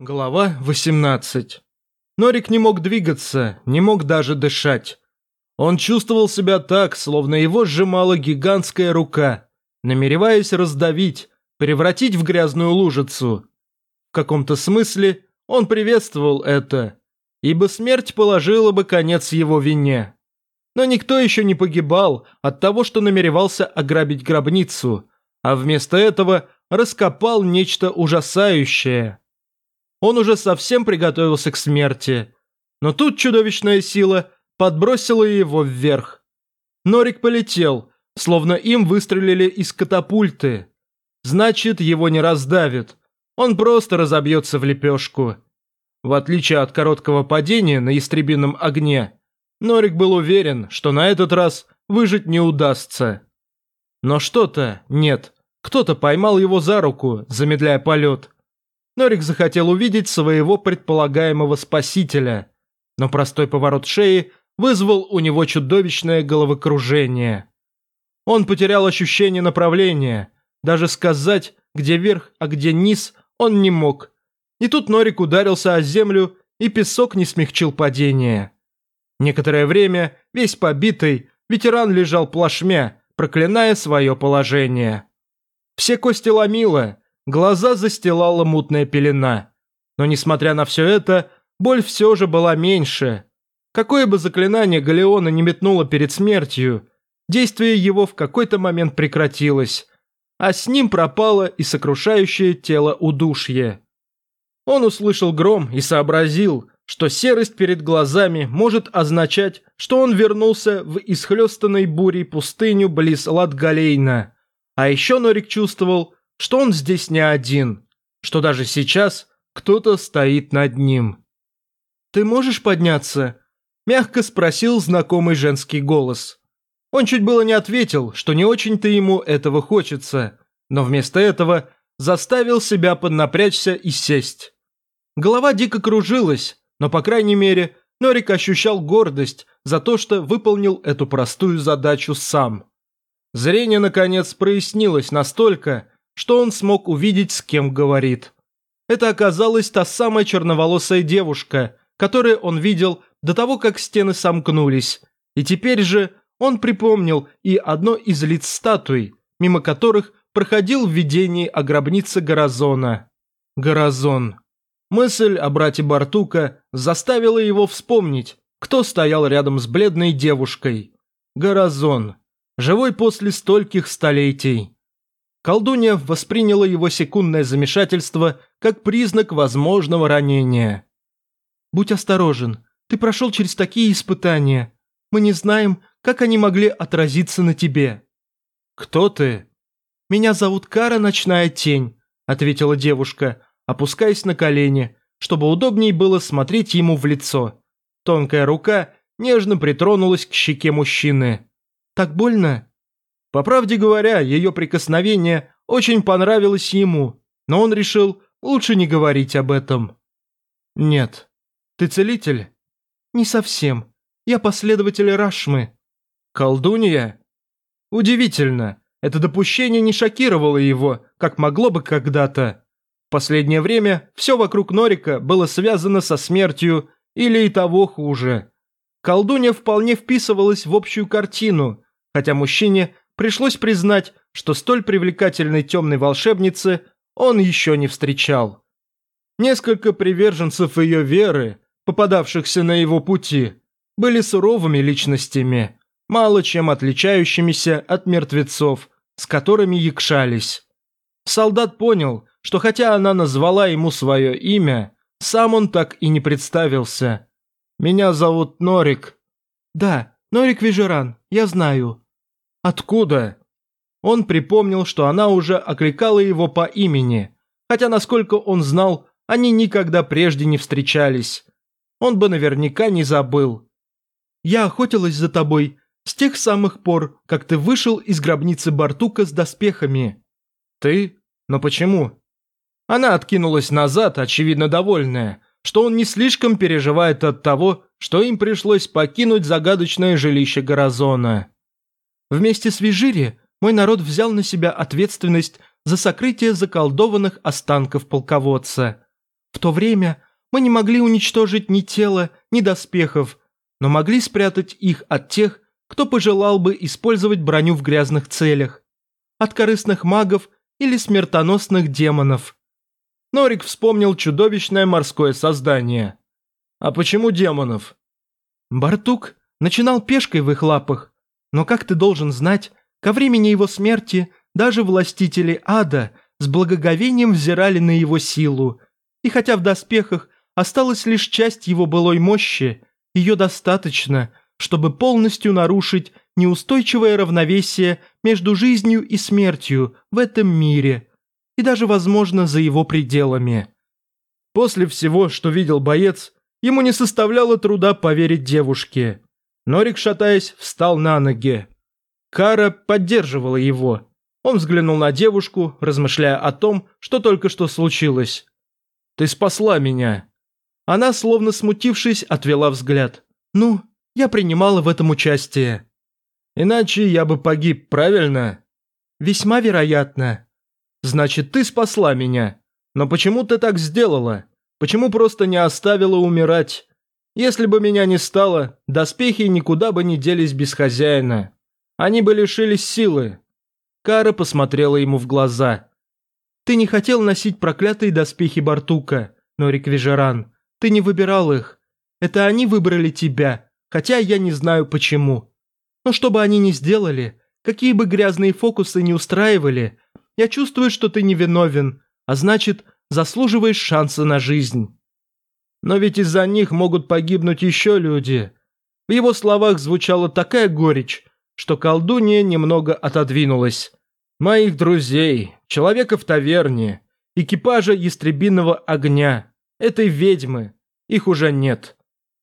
Глава 18 Норик не мог двигаться, не мог даже дышать. Он чувствовал себя так, словно его сжимала гигантская рука, намереваясь раздавить, превратить в грязную лужицу. В каком-то смысле он приветствовал это, ибо смерть положила бы конец его вине. Но никто еще не погибал от того, что намеревался ограбить гробницу, а вместо этого раскопал нечто ужасающее – он уже совсем приготовился к смерти. Но тут чудовищная сила подбросила его вверх. Норик полетел, словно им выстрелили из катапульты. Значит, его не раздавит. Он просто разобьется в лепешку. В отличие от короткого падения на истребином огне, Норик был уверен, что на этот раз выжить не удастся. Но что-то, нет, кто-то поймал его за руку, замедляя полет. Норик захотел увидеть своего предполагаемого спасителя, но простой поворот шеи вызвал у него чудовищное головокружение. Он потерял ощущение направления, даже сказать, где верх, а где низ, он не мог. И тут Норик ударился о землю, и песок не смягчил падение. Некоторое время, весь побитый, ветеран лежал плашмя, проклиная свое положение. Все кости ломило, Глаза застилала мутная пелена. Но несмотря на все это, боль все же была меньше. Какое бы заклинание Галеона не метнуло перед смертью, действие его в какой-то момент прекратилось, а с ним пропало и сокрушающее тело удушье. Он услышал гром и сообразил, что серость перед глазами может означать, что он вернулся в исхлестанной бурей пустыню близ Латгалейна. А еще Норик чувствовал, что он здесь не один, что даже сейчас кто-то стоит над ним. «Ты можешь подняться?» – мягко спросил знакомый женский голос. Он чуть было не ответил, что не очень-то ему этого хочется, но вместо этого заставил себя поднапрячься и сесть. Голова дико кружилась, но, по крайней мере, Норик ощущал гордость за то, что выполнил эту простую задачу сам. Зрение, наконец, прояснилось настолько, что он смог увидеть, с кем говорит. Это оказалась та самая черноволосая девушка, которую он видел до того, как стены сомкнулись. И теперь же он припомнил и одно из лиц статуй, мимо которых проходил в видении о гробнице Горазона. Горазон. Мысль о брате Бартука заставила его вспомнить, кто стоял рядом с бледной девушкой. Горазон. Живой после стольких столетий. Колдунья восприняла его секундное замешательство как признак возможного ранения. «Будь осторожен, ты прошел через такие испытания. Мы не знаем, как они могли отразиться на тебе». «Кто ты?» «Меня зовут Кара Ночная Тень», – ответила девушка, опускаясь на колени, чтобы удобней было смотреть ему в лицо. Тонкая рука нежно притронулась к щеке мужчины. «Так больно?» По правде говоря, ее прикосновение очень понравилось ему, но он решил лучше не говорить об этом. «Нет. Ты целитель?» «Не совсем. Я последователь Рашмы». «Колдунья?» Удивительно. Это допущение не шокировало его, как могло бы когда-то. В последнее время все вокруг Норика было связано со смертью или и того хуже. Колдунья вполне вписывалась в общую картину, хотя мужчине пришлось признать, что столь привлекательной темной волшебницы он еще не встречал. Несколько приверженцев ее веры, попадавшихся на его пути, были суровыми личностями, мало чем отличающимися от мертвецов, с которыми якшались. Солдат понял, что хотя она назвала ему свое имя, сам он так и не представился. «Меня зовут Норик». «Да, Норик Вижеран, я знаю», Откуда? Он припомнил, что она уже окликала его по имени, хотя, насколько он знал, они никогда прежде не встречались. Он бы наверняка не забыл. «Я охотилась за тобой с тех самых пор, как ты вышел из гробницы Бартука с доспехами». «Ты? Но почему?» Она откинулась назад, очевидно довольная, что он не слишком переживает от того, что им пришлось покинуть загадочное жилище Горазона. Вместе с Вижири мой народ взял на себя ответственность за сокрытие заколдованных останков полководца. В то время мы не могли уничтожить ни тела, ни доспехов, но могли спрятать их от тех, кто пожелал бы использовать броню в грязных целях, от корыстных магов или смертоносных демонов. Норик вспомнил чудовищное морское создание. А почему демонов? Бартук начинал пешкой в их лапах, но, как ты должен знать, ко времени его смерти даже властители ада с благоговением взирали на его силу, и хотя в доспехах осталась лишь часть его былой мощи, ее достаточно, чтобы полностью нарушить неустойчивое равновесие между жизнью и смертью в этом мире, и даже, возможно, за его пределами. После всего, что видел боец, ему не составляло труда поверить девушке. Норик, шатаясь, встал на ноги. Кара поддерживала его. Он взглянул на девушку, размышляя о том, что только что случилось. «Ты спасла меня». Она, словно смутившись, отвела взгляд. «Ну, я принимала в этом участие». «Иначе я бы погиб, правильно?» «Весьма вероятно». «Значит, ты спасла меня. Но почему ты так сделала? Почему просто не оставила умирать? Если бы меня не стало, доспехи никуда бы не делись без хозяина. Они бы лишились силы. Кара посмотрела ему в глаза. «Ты не хотел носить проклятые доспехи Бартука, Норик Вижеран. Ты не выбирал их. Это они выбрали тебя, хотя я не знаю почему. Но что бы они ни сделали, какие бы грязные фокусы ни устраивали, я чувствую, что ты невиновен, а значит, заслуживаешь шанса на жизнь». Но ведь из-за них могут погибнуть еще люди. В его словах звучала такая горечь, что колдунья немного отодвинулась. Моих друзей, человека в таверне, экипажа ястребиного огня, этой ведьмы, их уже нет.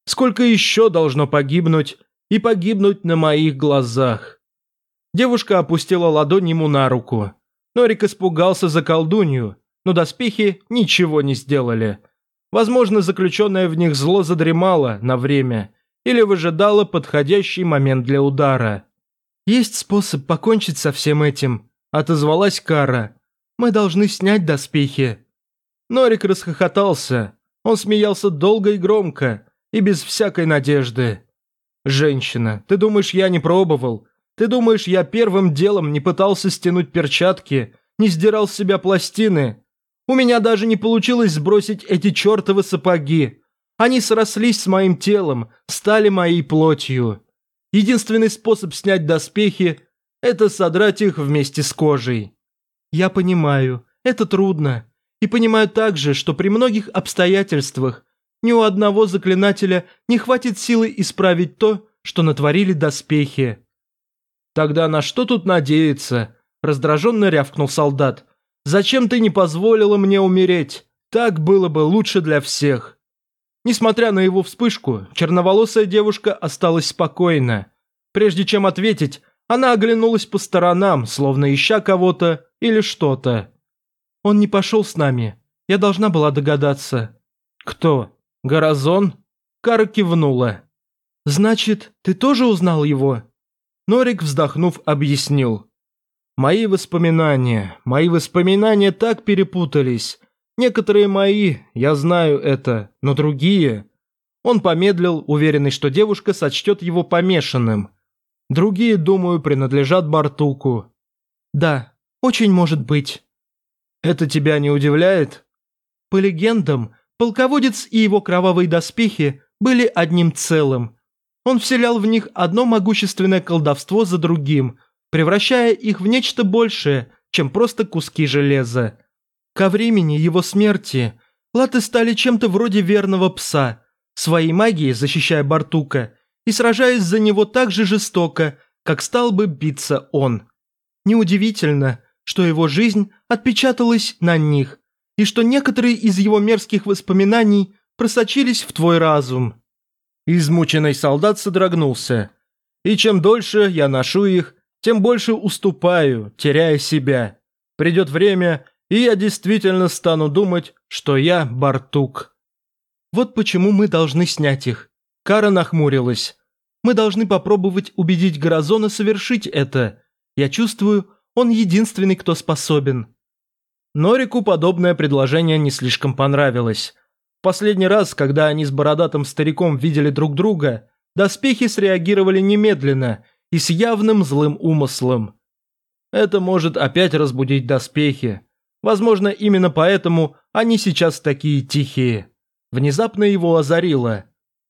Сколько еще должно погибнуть и погибнуть на моих глазах? Девушка опустила ладонь ему на руку. Норик испугался за колдунью, но доспехи ничего не сделали – Возможно, заключенное в них зло задремало на время или выжидало подходящий момент для удара. «Есть способ покончить со всем этим», – отозвалась Кара. «Мы должны снять доспехи». Норик расхохотался. Он смеялся долго и громко, и без всякой надежды. «Женщина, ты думаешь, я не пробовал? Ты думаешь, я первым делом не пытался стянуть перчатки, не сдирал с себя пластины? У меня даже не получилось сбросить эти чертовы сапоги. Они срослись с моим телом, стали моей плотью. Единственный способ снять доспехи – это содрать их вместе с кожей. Я понимаю, это трудно. И понимаю также, что при многих обстоятельствах ни у одного заклинателя не хватит силы исправить то, что натворили доспехи. «Тогда на что тут надеяться?» – раздраженно рявкнул солдат – Зачем ты не позволила мне умереть? Так было бы лучше для всех». Несмотря на его вспышку, черноволосая девушка осталась спокойна. Прежде чем ответить, она оглянулась по сторонам, словно ища кого-то или что-то. «Он не пошел с нами. Я должна была догадаться». «Кто? Горазон?» Кара кивнула. «Значит, ты тоже узнал его?» Норик, вздохнув, объяснил. Мои воспоминания, мои воспоминания так перепутались. Некоторые мои, я знаю это, но другие... Он помедлил, уверенный, что девушка сочтет его помешанным. Другие, думаю, принадлежат Бартуку. Да, очень может быть. Это тебя не удивляет? По легендам, полководец и его кровавые доспехи были одним целым. Он вселял в них одно могущественное колдовство за другим – превращая их в нечто большее, чем просто куски железа. Ко времени его смерти латы стали чем-то вроде верного пса, своей магией защищая Бартука и сражаясь за него так же жестоко, как стал бы биться он. Неудивительно, что его жизнь отпечаталась на них, и что некоторые из его мерзких воспоминаний просочились в твой разум. Измученный солдат содрогнулся. И чем дольше я ношу их, тем больше уступаю, теряя себя. Придет время, и я действительно стану думать, что я Бартук. Вот почему мы должны снять их. Кара нахмурилась. Мы должны попробовать убедить Горозона совершить это. Я чувствую, он единственный, кто способен. Норику подобное предложение не слишком понравилось. последний раз, когда они с бородатым стариком видели друг друга, доспехи среагировали немедленно и с явным злым умыслом. Это может опять разбудить доспехи. Возможно, именно поэтому они сейчас такие тихие. Внезапно его озарило.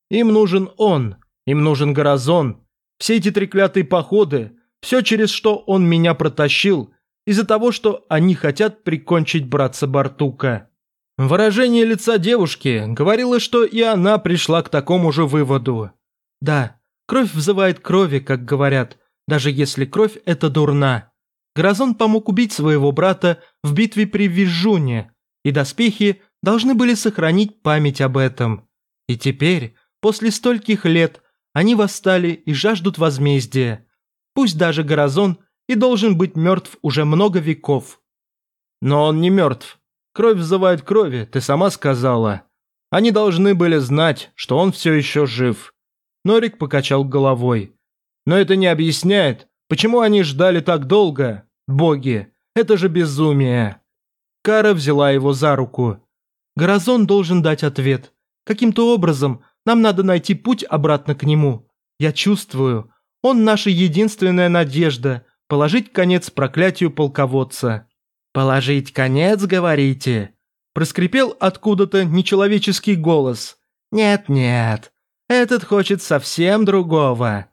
Им нужен он, им нужен Горазон. Все эти треклятые походы, все через что он меня протащил, из-за того, что они хотят прикончить братца Бартука. Выражение лица девушки говорило, что и она пришла к такому же выводу. Да, кровь взывает крови, как говорят, даже если кровь – это дурна. Грозон помог убить своего брата в битве при Визжуне, и доспехи должны были сохранить память об этом. И теперь, после стольких лет, они восстали и жаждут возмездия. Пусть даже Горазон и должен быть мертв уже много веков. Но он не мертв. Кровь взывает крови, ты сама сказала. Они должны были знать, что он все еще жив. Норик покачал головой. Но это не объясняет, почему они ждали так долго. Боги, это же безумие. Кара взяла его за руку. Горазон должен дать ответ. Каким-то образом нам надо найти путь обратно к нему. Я чувствую, он наша единственная надежда положить конец проклятию полководца». «Положить конец, говорите?» Проскрипел откуда-то нечеловеческий голос. «Нет-нет, этот хочет совсем другого».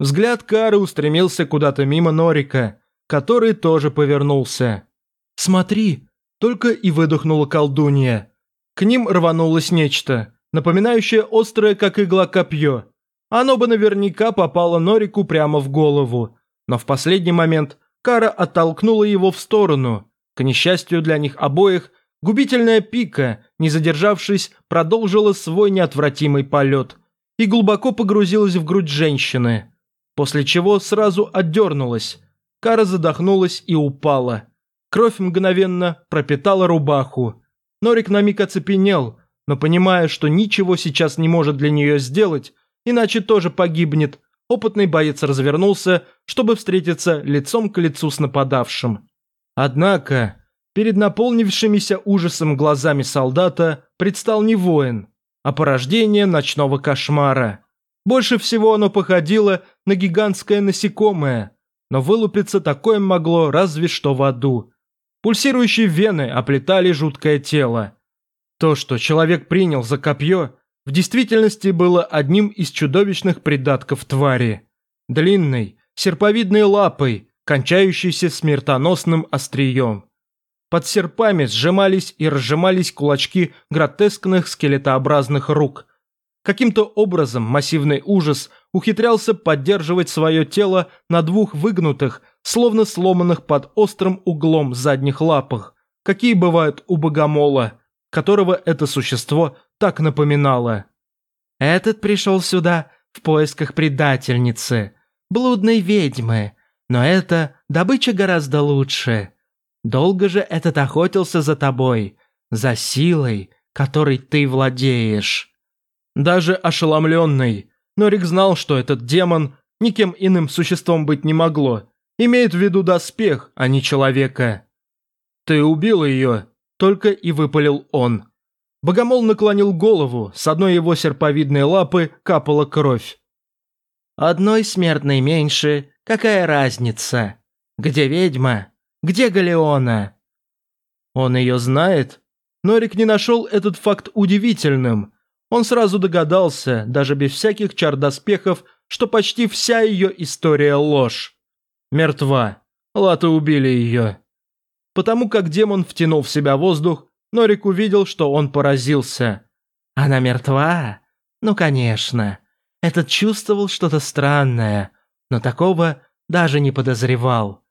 Взгляд Кары устремился куда-то мимо Норика, который тоже повернулся. «Смотри!» – только и выдохнула колдунья. К ним рванулось нечто, напоминающее острое, как игла, копье. Оно бы наверняка попало Норику прямо в голову. Но в последний момент Кара оттолкнула его в сторону. К несчастью для них обоих, губительная пика, не задержавшись, продолжила свой неотвратимый полет и глубоко погрузилась в грудь женщины. После чего сразу отдернулась. Кара задохнулась и упала. Кровь мгновенно пропитала рубаху. Норик на миг оцепенел, но понимая, что ничего сейчас не может для нее сделать, иначе тоже погибнет, опытный боец развернулся, чтобы встретиться лицом к лицу с нападавшим. Однако, перед наполнившимися ужасом глазами солдата предстал не воин, а порождение ночного кошмара. Больше всего оно походило на гигантское насекомое, но вылупиться такое могло разве что в аду. Пульсирующие вены оплетали жуткое тело. То, что человек принял за копье, в действительности было одним из чудовищных придатков твари. Длинной, серповидной лапой, кончающейся смертоносным острием. Под серпами сжимались и разжимались кулачки гротескных скелетообразных рук. Каким-то образом массивный ужас ухитрялся поддерживать свое тело на двух выгнутых, словно сломанных под острым углом задних лапах, какие бывают у богомола, которого это существо так напоминало. Этот пришел сюда в поисках предательницы, блудной ведьмы, но это добыча гораздо лучше. Долго же этот охотился за тобой, за силой, которой ты владеешь. Даже ошеломленный, Норик знал, что этот демон никем иным существом быть не могло, имеет в виду доспех, а не человека. «Ты убил ее», — только и выпалил он. Богомол наклонил голову, с одной его серповидной лапы капала кровь. «Одной смертной меньше, какая разница? Где ведьма? Где Галеона?» Он ее знает? Норик не нашел этот факт удивительным. Он сразу догадался, даже без всяких чар доспехов, что почти вся ее история ложь. Мертва. Латы убили ее. Потому как демон втянул в себя воздух, Норик увидел, что он поразился. «Она мертва? Ну, конечно. Этот чувствовал что-то странное, но такого даже не подозревал».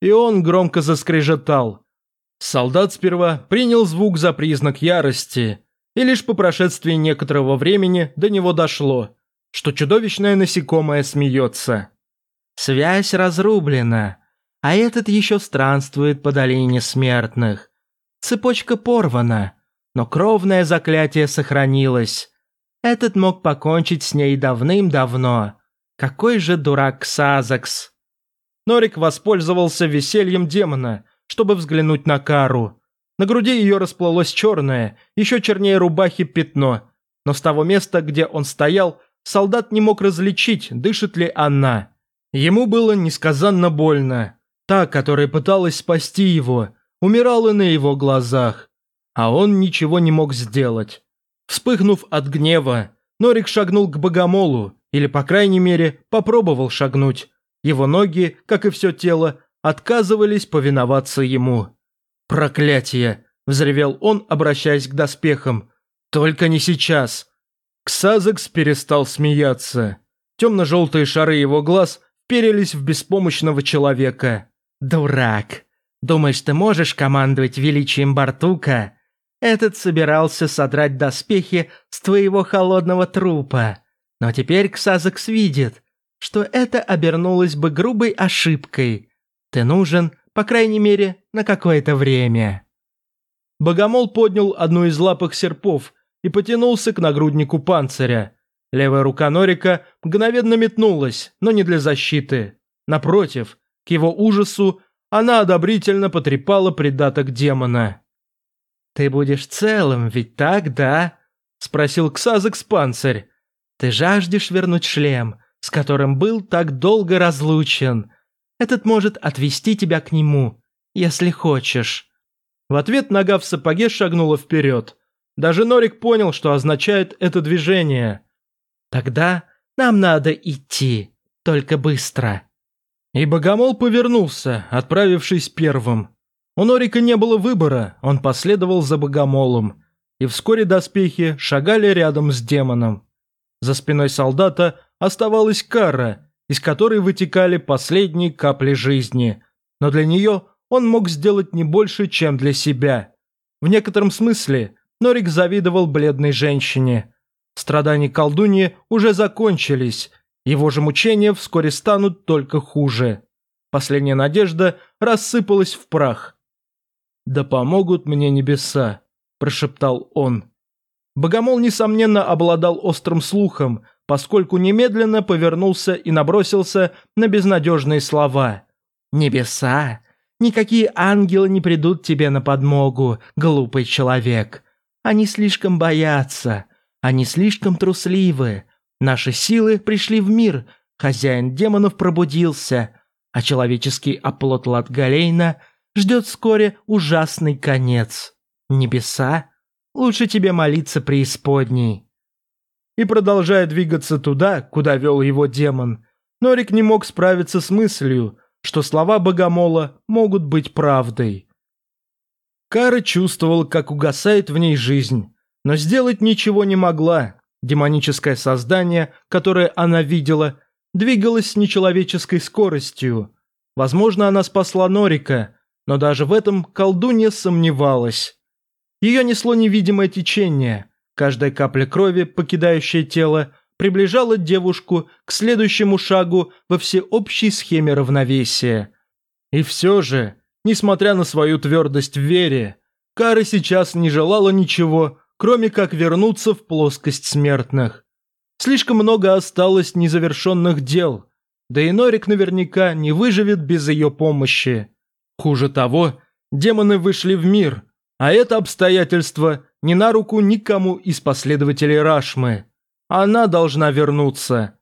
И он громко заскрежетал. Солдат сперва принял звук за признак ярости, и лишь по прошествии некоторого времени до него дошло, что чудовищное насекомое смеется. «Связь разрублена, а этот еще странствует по долине смертных. Цепочка порвана, но кровное заклятие сохранилось. Этот мог покончить с ней давным-давно. Какой же дурак Сазакс. Норик воспользовался весельем демона, чтобы взглянуть на Кару. На груди ее расплылось черное, еще чернее рубахи пятно. Но с того места, где он стоял, солдат не мог различить, дышит ли она. Ему было несказанно больно. Та, которая пыталась спасти его, умирала на его глазах. А он ничего не мог сделать. Вспыхнув от гнева, Норик шагнул к богомолу, или, по крайней мере, попробовал шагнуть. Его ноги, как и все тело, отказывались повиноваться ему. «Проклятие!» – взревел он, обращаясь к доспехам. «Только не сейчас!» Ксазекс перестал смеяться. Темно-желтые шары его глаз вперились в беспомощного человека. «Дурак! Думаешь, ты можешь командовать величием Бартука? Этот собирался содрать доспехи с твоего холодного трупа. Но теперь Ксазекс видит, что это обернулось бы грубой ошибкой. Ты нужен, по крайней мере, на какое-то время». Богомол поднял одну из лапок серпов и потянулся к нагруднику панциря. Левая рука Норика мгновенно метнулась, но не для защиты. Напротив, к его ужасу, она одобрительно потрепала придаток демона. «Ты будешь целым, ведь так, да?» – спросил Ксазекс панцирь. «Ты жаждешь вернуть шлем, с которым был так долго разлучен. Этот может отвести тебя к нему, если хочешь». В ответ нога в сапоге шагнула вперед. Даже Норик понял, что означает это движение. «Тогда нам надо идти, только быстро». И Богомол повернулся, отправившись первым. У Норика не было выбора, он последовал за Богомолом. И вскоре доспехи шагали рядом с демоном. За спиной солдата оставалась кара, из которой вытекали последние капли жизни. Но для нее он мог сделать не больше, чем для себя. В некотором смысле Норик завидовал бледной женщине. Страдания колдуньи уже закончились, его же мучения вскоре станут только хуже. Последняя надежда рассыпалась в прах. «Да помогут мне небеса», – прошептал он. Богомол, несомненно, обладал острым слухом, поскольку немедленно повернулся и набросился на безнадежные слова. «Небеса? Никакие ангелы не придут тебе на подмогу, глупый человек. Они слишком боятся, они слишком трусливы. Наши силы пришли в мир, хозяин демонов пробудился, а человеческий оплот Латгалейна ждет вскоре ужасный конец. Небеса? Лучше тебе молиться преисподней. И продолжая двигаться туда, куда вел его демон, Норик не мог справиться с мыслью, что слова Богомола могут быть правдой. Кара чувствовала, как угасает в ней жизнь, но сделать ничего не могла, Демоническое создание, которое она видела, двигалось с нечеловеческой скоростью. Возможно, она спасла Норика, но даже в этом колдунья сомневалась. Ее несло невидимое течение. Каждая капля крови, покидающая тело, приближала девушку к следующему шагу во всеобщей схеме равновесия. И все же, несмотря на свою твердость в вере, Кара сейчас не желала ничего, кроме как вернуться в плоскость смертных. Слишком много осталось незавершенных дел, да и Норик наверняка не выживет без ее помощи. Хуже того, демоны вышли в мир, а это обстоятельство не на руку никому из последователей Рашмы. Она должна вернуться.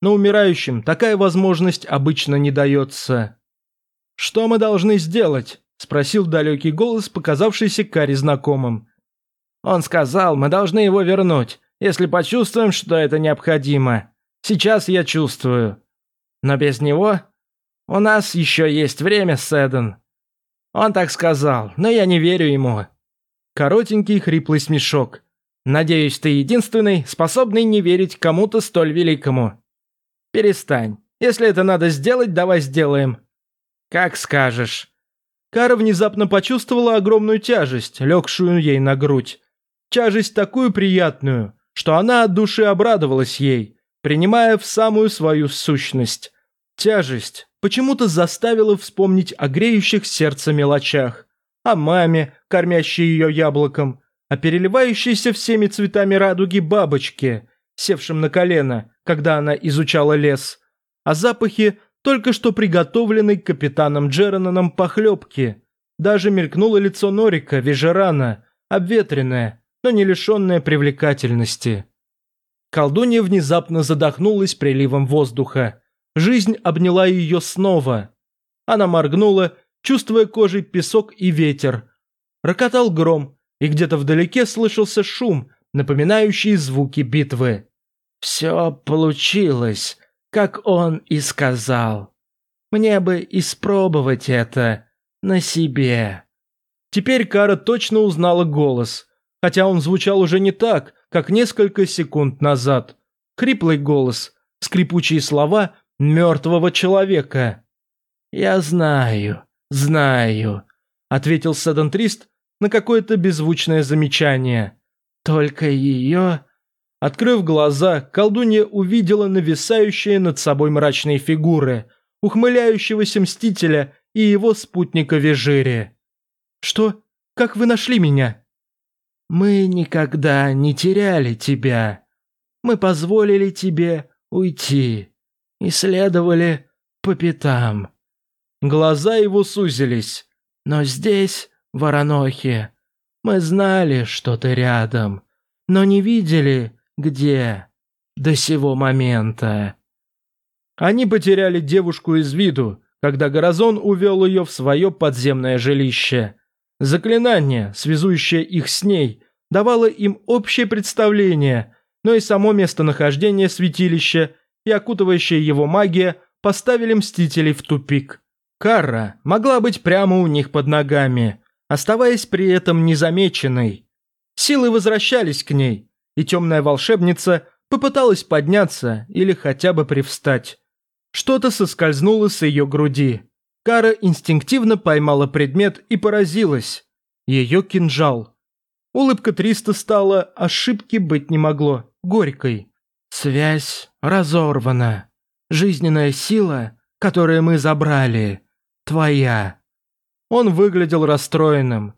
Но умирающим такая возможность обычно не дается. «Что мы должны сделать?» – спросил далекий голос, показавшийся Кари знакомым. Он сказал, мы должны его вернуть, если почувствуем, что это необходимо. Сейчас я чувствую. Но без него у нас еще есть время, Сэдден. Он так сказал, но я не верю ему. Коротенький хриплый смешок. Надеюсь, ты единственный, способный не верить кому-то столь великому. Перестань. Если это надо сделать, давай сделаем. Как скажешь. Кара внезапно почувствовала огромную тяжесть, легшую ей на грудь. Тяжесть такую приятную, что она от души обрадовалась ей, принимая в самую свою сущность. Тяжесть почему-то заставила вспомнить о греющих сердце мелочах, о маме, кормящей ее яблоком, о переливающейся всеми цветами радуги бабочке, севшем на колено, когда она изучала лес, о запахе только что приготовленной капитаном Джераноном похлебки, Даже мелькнуло лицо Норика, Вежерана, обветренное, но не лишенное привлекательности. Колдунья внезапно задохнулась приливом воздуха. Жизнь обняла ее снова. Она моргнула, чувствуя кожей песок и ветер. Рокотал гром, и где-то вдалеке слышался шум, напоминающий звуки битвы. «Все получилось, как он и сказал. Мне бы испробовать это на себе». Теперь Кара точно узнала голос, хотя он звучал уже не так, как несколько секунд назад. Хриплый голос, скрипучие слова мертвого человека. «Я знаю, знаю», — ответил Седантрист на какое-то беззвучное замечание. «Только ее...» Открыв глаза, колдунья увидела нависающие над собой мрачные фигуры, ухмыляющегося Мстителя и его спутника Вежири. «Что? Как вы нашли меня?» «Мы никогда не теряли тебя. Мы позволили тебе уйти. И следовали по пятам». Глаза его сузились. «Но здесь, в Воронохе, мы знали, что ты рядом, но не видели, где до сего момента». Они потеряли девушку из виду, когда Горазон увел ее в свое подземное жилище. Заклинание, связующее их с ней, давало им общее представление, но и само местонахождение святилища и окутывающая его магия поставили Мстителей в тупик. Карра могла быть прямо у них под ногами, оставаясь при этом незамеченной. Силы возвращались к ней, и темная волшебница попыталась подняться или хотя бы привстать. Что-то соскользнуло с ее груди. Кара инстинктивно поймала предмет и поразилась. Ее кинжал. Улыбка Триста стала, ошибки быть не могло, горькой. «Связь разорвана. Жизненная сила, которую мы забрали, твоя». Он выглядел расстроенным.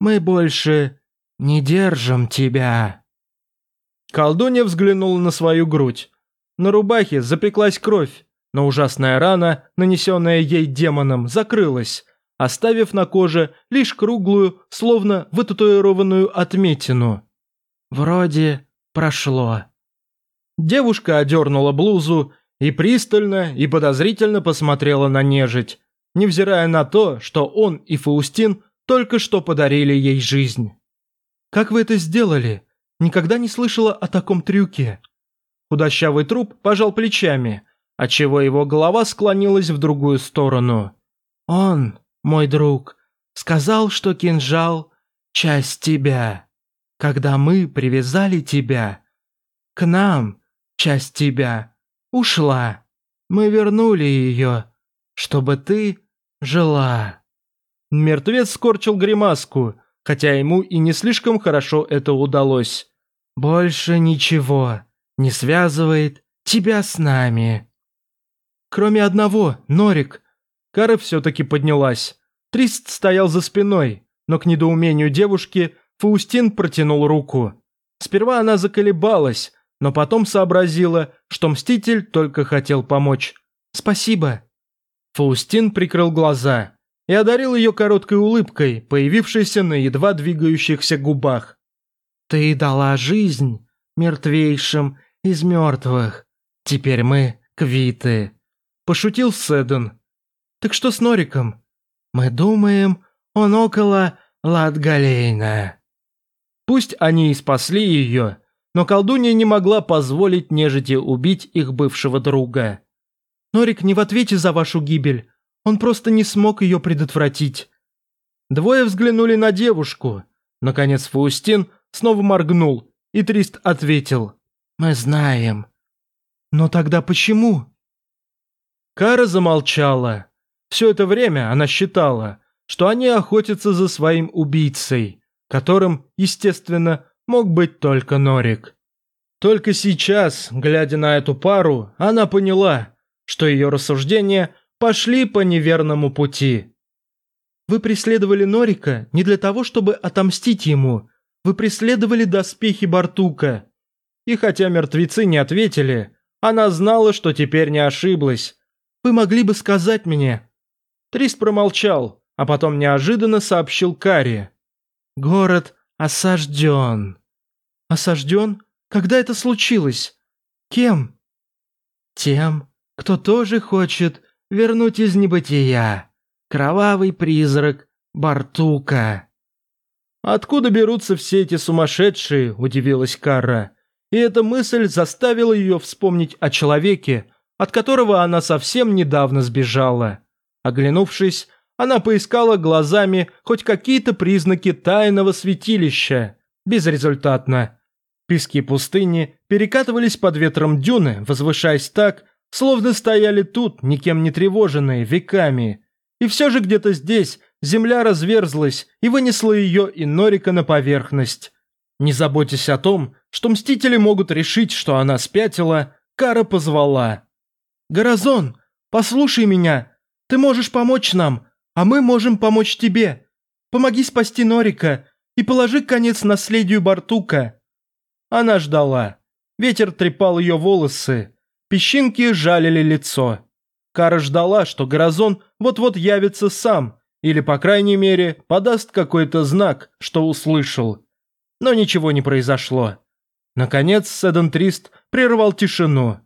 «Мы больше не держим тебя». Колдунья взглянула на свою грудь. На рубахе запеклась кровь, но ужасная рана, нанесенная ей демоном, закрылась, оставив на коже лишь круглую, словно вытатуированную отметину. «Вроде прошло». Девушка одернула блузу и пристально и подозрительно посмотрела на нежить, невзирая на то, что он и Фаустин только что подарили ей жизнь. «Как вы это сделали? Никогда не слышала о таком трюке». Худощавый труп пожал плечами – отчего его голова склонилась в другую сторону. «Он, мой друг, сказал, что кинжал – часть тебя. Когда мы привязали тебя, к нам часть тебя ушла. Мы вернули ее, чтобы ты жила». Мертвец скорчил гримаску, хотя ему и не слишком хорошо это удалось. «Больше ничего не связывает тебя с нами». Кроме одного, Норик. Кара все-таки поднялась. Трист стоял за спиной, но к недоумению девушки Фаустин протянул руку. Сперва она заколебалась, но потом сообразила, что Мститель только хотел помочь. «Спасибо». Фаустин прикрыл глаза и одарил ее короткой улыбкой, появившейся на едва двигающихся губах. «Ты дала жизнь мертвейшим из мертвых. Теперь мы квиты». Пошутил Седен. «Так что с Нориком?» «Мы думаем, он около Ладгалейна». Пусть они и спасли ее, но колдунья не могла позволить нежити убить их бывшего друга. «Норик не в ответе за вашу гибель. Он просто не смог ее предотвратить». Двое взглянули на девушку. Наконец Фаустин снова моргнул, и Трист ответил. «Мы знаем». «Но тогда почему?» Кара замолчала. Все это время она считала, что они охотятся за своим убийцей, которым, естественно, мог быть только Норик. Только сейчас, глядя на эту пару, она поняла, что ее рассуждения пошли по неверному пути. «Вы преследовали Норика не для того, чтобы отомстить ему. Вы преследовали доспехи Бартука». И хотя мертвецы не ответили, она знала, что теперь не ошиблась, вы могли бы сказать мне...» Трист промолчал, а потом неожиданно сообщил Кари. «Город осажден». «Осажден? Когда это случилось? Кем?» «Тем, кто тоже хочет вернуть из небытия. Кровавый призрак Бартука». «Откуда берутся все эти сумасшедшие?» – удивилась Карра. И эта мысль заставила ее вспомнить о человеке, от которого она совсем недавно сбежала. Оглянувшись, она поискала глазами хоть какие-то признаки тайного святилища. Безрезультатно. Пески пустыни перекатывались под ветром дюны, возвышаясь так, словно стояли тут, никем не тревоженные, веками. И все же где-то здесь земля разверзлась и вынесла ее и Норика на поверхность. Не заботясь о том, что мстители могут решить, что она спятила, Кара позвала. «Горазон, послушай меня. Ты можешь помочь нам, а мы можем помочь тебе. Помоги спасти Норика и положи конец наследию Бартука». Она ждала. Ветер трепал ее волосы. Песчинки жалили лицо. Кара ждала, что Горазон вот-вот явится сам, или, по крайней мере, подаст какой-то знак, что услышал. Но ничего не произошло. Наконец Седентрист прервал тишину.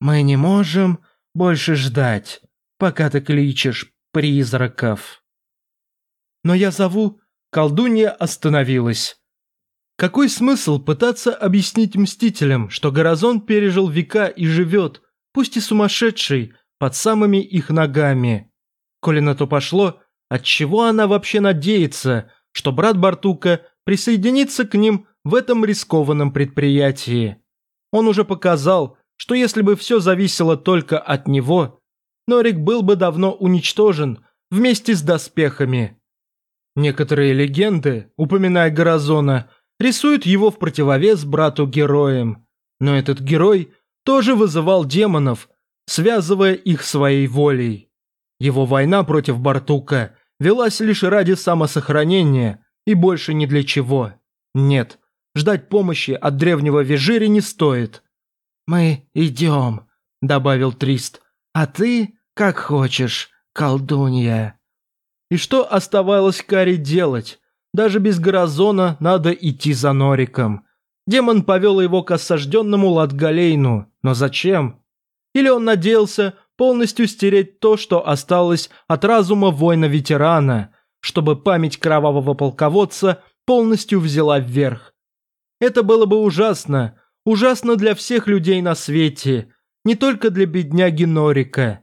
«Мы не можем больше ждать, пока ты кличешь призраков». «Но я зову...» Колдунья остановилась. Какой смысл пытаться объяснить мстителям, что Горазон пережил века и живет, пусть и сумасшедший, под самыми их ногами? Коли на то пошло, отчего она вообще надеется, что брат Бартука присоединиться к ним в этом рискованном предприятии. Он уже показал, что если бы все зависело только от него, Норик был бы давно уничтожен вместе с доспехами. Некоторые легенды, упоминая Горазона, рисуют его в противовес брату-героям. Но этот герой тоже вызывал демонов, связывая их своей волей. Его война против Бартука велась лишь ради самосохранения, и больше ни для чего. Нет, ждать помощи от древнего Вежири не стоит. «Мы идем», — добавил Трист. «А ты, как хочешь, колдунья». И что оставалось Кари делать? Даже без Горазона надо идти за Нориком. Демон повел его к осажденному Ладгалейну, но зачем? Или он надеялся полностью стереть то, что осталось от разума воина-ветерана, чтобы память кровавого полководца полностью взяла вверх. Это было бы ужасно, ужасно для всех людей на свете, не только для бедняги Норика.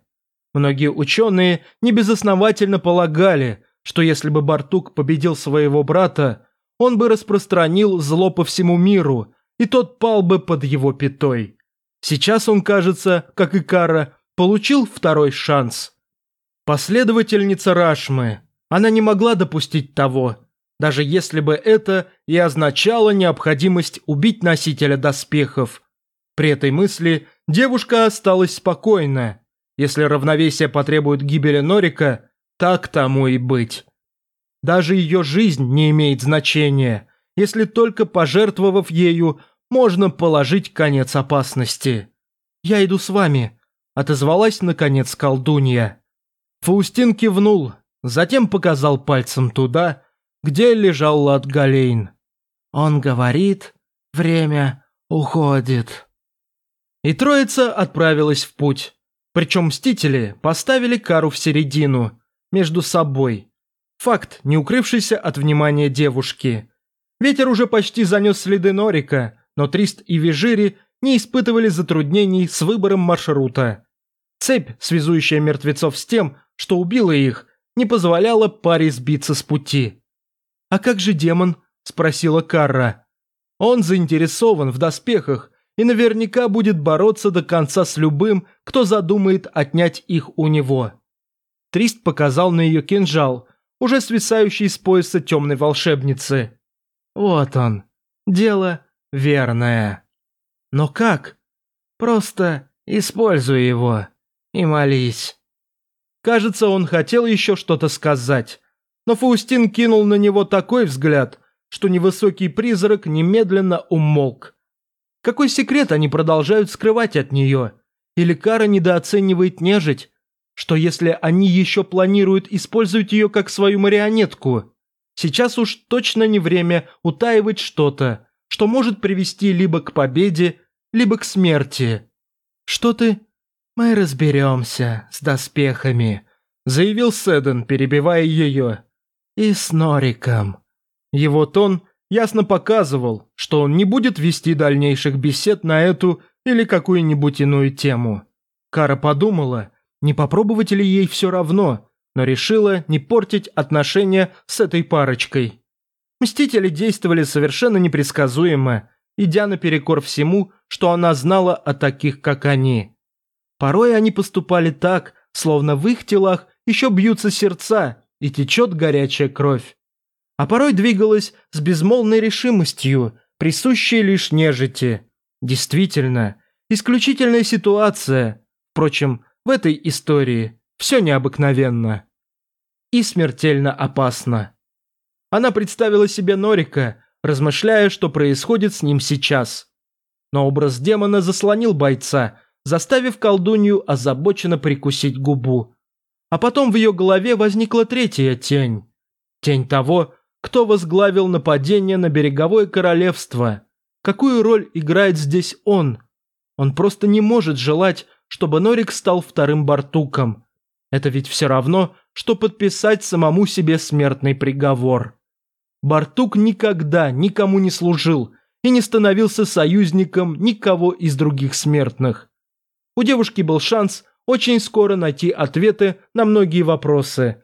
Многие ученые небезосновательно полагали, что если бы Бартук победил своего брата, он бы распространил зло по всему миру, и тот пал бы под его пятой. Сейчас он, кажется, как и Кара, получил второй шанс. Последовательница Рашмы, она не могла допустить того, даже если бы это и означало необходимость убить носителя доспехов. При этой мысли девушка осталась спокойна. Если равновесие потребует гибели Норика, так тому и быть. Даже ее жизнь не имеет значения, если только пожертвовав ею, можно положить конец опасности. «Я иду с вами», – отозвалась наконец колдунья. Фаустин кивнул, Затем показал пальцем туда, где лежал Латгалейн. Он говорит, время уходит. И троица отправилась в путь. Причем мстители поставили кару в середину, между собой. Факт, не укрывшийся от внимания девушки. Ветер уже почти занес следы Норика, но Трист и Вижири не испытывали затруднений с выбором маршрута. Цепь, связующая мертвецов с тем, что убила их, не позволяла паре сбиться с пути. «А как же демон?» – спросила Карра. «Он заинтересован в доспехах и наверняка будет бороться до конца с любым, кто задумает отнять их у него». Трист показал на ее кинжал, уже свисающий с пояса темной волшебницы. «Вот он. Дело верное. Но как? Просто используй его и молись». Кажется, он хотел еще что-то сказать. Но Фаустин кинул на него такой взгляд, что невысокий призрак немедленно умолк. Какой секрет они продолжают скрывать от нее? Или Кара недооценивает нежить? что если они еще планируют использовать ее как свою марионетку, сейчас уж точно не время утаивать что-то, что может привести либо к победе, либо к смерти. Что ты? Мы разберемся с доспехами, заявил Седен, перебивая ее. И с Нориком. Его тон ясно показывал, что он не будет вести дальнейших бесед на эту или какую-нибудь иную тему. Кара подумала, не попробовать ли ей все равно, но решила не портить отношения с этой парочкой. Мстители действовали совершенно непредсказуемо, идя наперекор всему, что она знала о таких, как они. Порой они поступали так, словно в их телах еще бьются сердца и течет горячая кровь. А порой двигалась с безмолвной решимостью, присущей лишь нежити. Действительно, исключительная ситуация. Впрочем, в этой истории все необыкновенно. И смертельно опасно. Она представила себе Норика, размышляя, что происходит с ним сейчас. Но образ демона заслонил бойца, заставив колдунью озабоченно прикусить губу. А потом в ее голове возникла третья тень. Тень того, кто возглавил нападение на береговое королевство. Какую роль играет здесь он? Он просто не может желать, чтобы Норик стал вторым Бартуком. Это ведь все равно, что подписать самому себе смертный приговор. Бартук никогда никому не служил и не становился союзником никого из других смертных. У девушки был шанс очень скоро найти ответы на многие вопросы.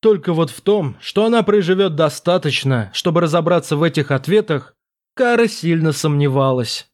Только вот в том, что она проживет достаточно, чтобы разобраться в этих ответах, Кара сильно сомневалась.